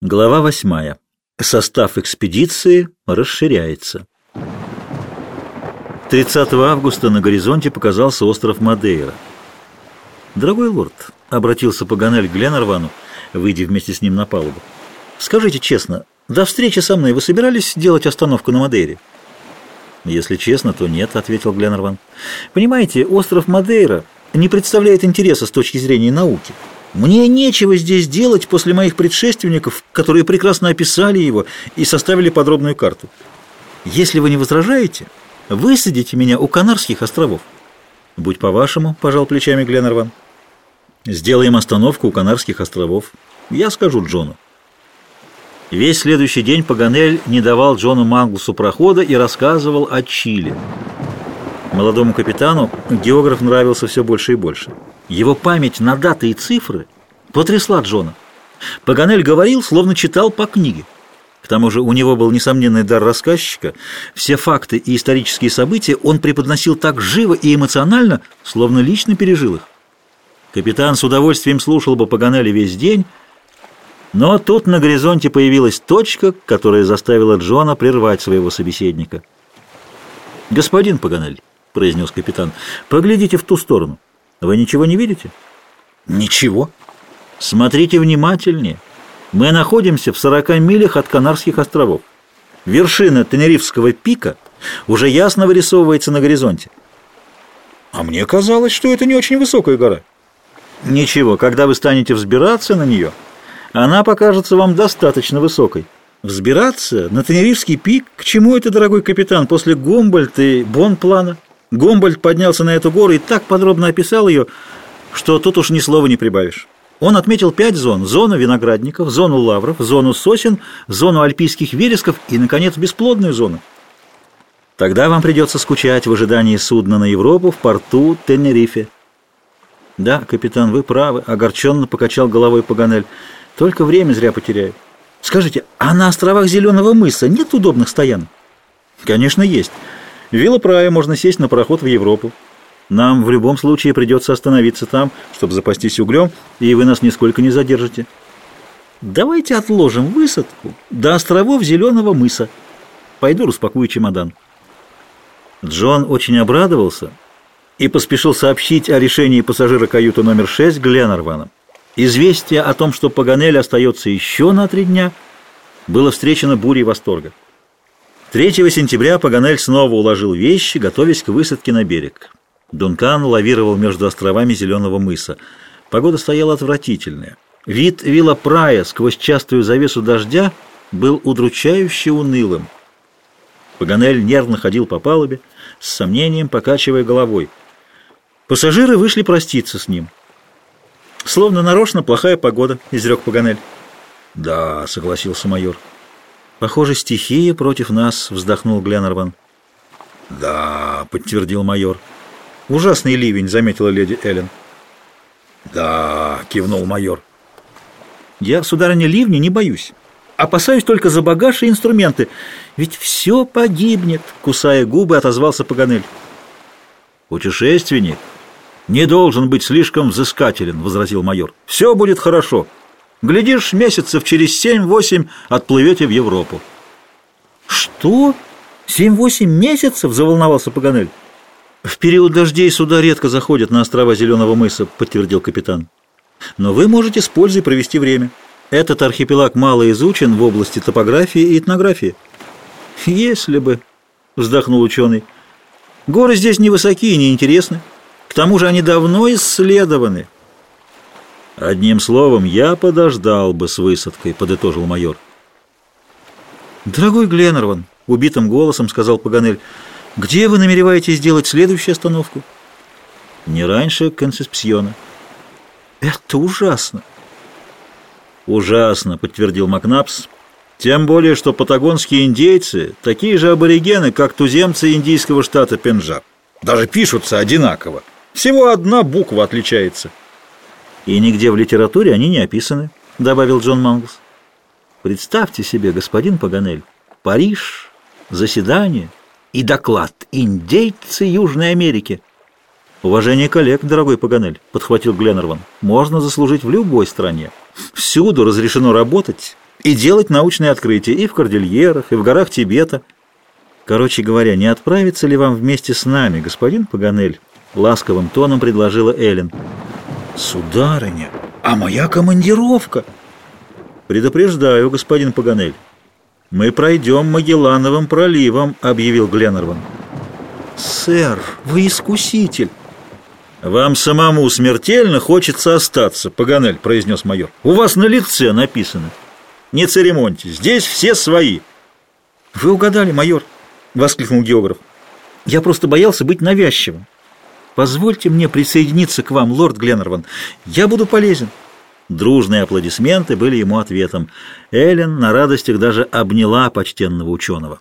Глава восьмая. Состав экспедиции расширяется. 30 августа на горизонте показался остров Мадейра. «Дорогой лорд», — обратился Паганель к Гленарвану, выйдя вместе с ним на палубу, — «скажите честно, до встречи со мной вы собирались делать остановку на Мадейре?» «Если честно, то нет», — ответил Гленарван. «Понимаете, остров Мадейра не представляет интереса с точки зрения науки». Мне нечего здесь делать после моих предшественников, которые прекрасно описали его и составили подробную карту. Если вы не возражаете, высадите меня у Канарских островов. Будь по-вашему, пожал плечами Гленнерван. Сделаем остановку у Канарских островов. Я скажу Джону. Весь следующий день Паганель не давал Джону Манглсу прохода и рассказывал о Чили. Молодому капитану географ нравился все больше и больше. Его память на даты и цифры потрясла Джона. Паганель говорил, словно читал по книге. К тому же у него был несомненный дар рассказчика. Все факты и исторические события он преподносил так живо и эмоционально, словно лично пережил их. Капитан с удовольствием слушал бы Паганеля весь день, но тут на горизонте появилась точка, которая заставила Джона прервать своего собеседника. «Господин Паганель», — произнес капитан, — «поглядите в ту сторону». Вы ничего не видите? Ничего. Смотрите внимательнее. Мы находимся в 40 милях от Канарских островов. Вершина Тенерифского пика уже ясно вырисовывается на горизонте. А мне казалось, что это не очень высокая гора. Ничего, когда вы станете взбираться на нее, она покажется вам достаточно высокой. Взбираться на Тенерифский пик? К чему это, дорогой капитан, после Гомбольта и Бонплана? Гомбольд поднялся на эту гору и так подробно описал ее, что тут уж ни слова не прибавишь. Он отметил пять зон – зону виноградников, зону лавров, зону сосен, зону альпийских вересков и, наконец, бесплодную зону. Тогда вам придется скучать в ожидании судна на Европу в порту Тенерифе. Да, капитан, вы правы, огорченно покачал головой Паганель. Только время зря потеряю. Скажите, а на островах Зеленого мыса нет удобных стоянок? Конечно, есть. В Виллопрае можно сесть на пароход в Европу. Нам в любом случае придется остановиться там, чтобы запастись углем, и вы нас нисколько не задержите. Давайте отложим высадку до островов Зеленого мыса. Пойду распакую чемодан. Джон очень обрадовался и поспешил сообщить о решении пассажира каюты номер 6 Гленарвана. Известие о том, что Паганель остается еще на три дня, было встречено бурей восторга. 3 сентября Паганель снова уложил вещи, готовясь к высадке на берег. Дункан лавировал между островами Зеленого мыса. Погода стояла отвратительная. Вид вилла Прая сквозь частую завесу дождя был удручающе унылым. Паганель нервно ходил по палубе, с сомнением покачивая головой. Пассажиры вышли проститься с ним. «Словно нарочно плохая погода», — изрек Паганель. «Да», — согласился майор. «Похоже, стихия против нас», — вздохнул Гленнерван. «Да», — подтвердил майор. «Ужасный ливень», — заметила леди Эллен. «Да», — кивнул майор. «Я, сударыня, ливня не боюсь. Опасаюсь только за багаж и инструменты. Ведь все погибнет», — кусая губы, отозвался Паганель. «Путешественник не должен быть слишком взыскателен», — возразил майор. «Все будет хорошо». Глядишь, месяцев через семь-восемь отплывете в Европу. Что? Семь-восемь месяцев? Заволновался Паганель. В период дождей суда редко заходят на острова Зеленого мыса, подтвердил капитан. Но вы можете с пользой провести время. Этот архипелаг мало изучен в области топографии и этнографии. Если бы, вздохнул ученый, горы здесь невысокие и неинтересны. К тому же они давно исследованы. «Одним словом, я подождал бы с высадкой», — подытожил майор. «Дорогой Гленнерван», — убитым голосом сказал Паганель, — «где вы намереваетесь сделать следующую остановку?» «Не раньше Концеспсиона». «Это ужасно». «Ужасно», — подтвердил Макнапс. «Тем более, что патагонские индейцы такие же аборигены, как туземцы индийского штата Пенджаб. Даже пишутся одинаково. Всего одна буква отличается». И нигде в литературе они не описаны, добавил Джон Манглс. Представьте себе, господин Паганель, Париж, заседание и доклад «Индейцы Южной Америки». «Уважение коллег, дорогой Паганель», — подхватил Гленнерван, — «можно заслужить в любой стране. Всюду разрешено работать и делать научные открытия и в Кордильерах, и в горах Тибета. Короче говоря, не отправиться ли вам вместе с нами, господин Паганель? Ласковым тоном предложила Эллен. Сударыня, а моя командировка? Предупреждаю, господин Паганель. Мы пройдем Магеллановым проливом, объявил Гленнерван. Сэр, вы искуситель. «Вам самому смертельно хочется остаться, Паганель», — произнес майор. «У вас на лице написано. Не церемоньтесь, здесь все свои». «Вы угадали, майор», — воскликнул географ. «Я просто боялся быть навязчивым. Позвольте мне присоединиться к вам, лорд Гленнерван. Я буду полезен». Дружные аплодисменты были ему ответом. Эллен на радостях даже обняла почтенного ученого.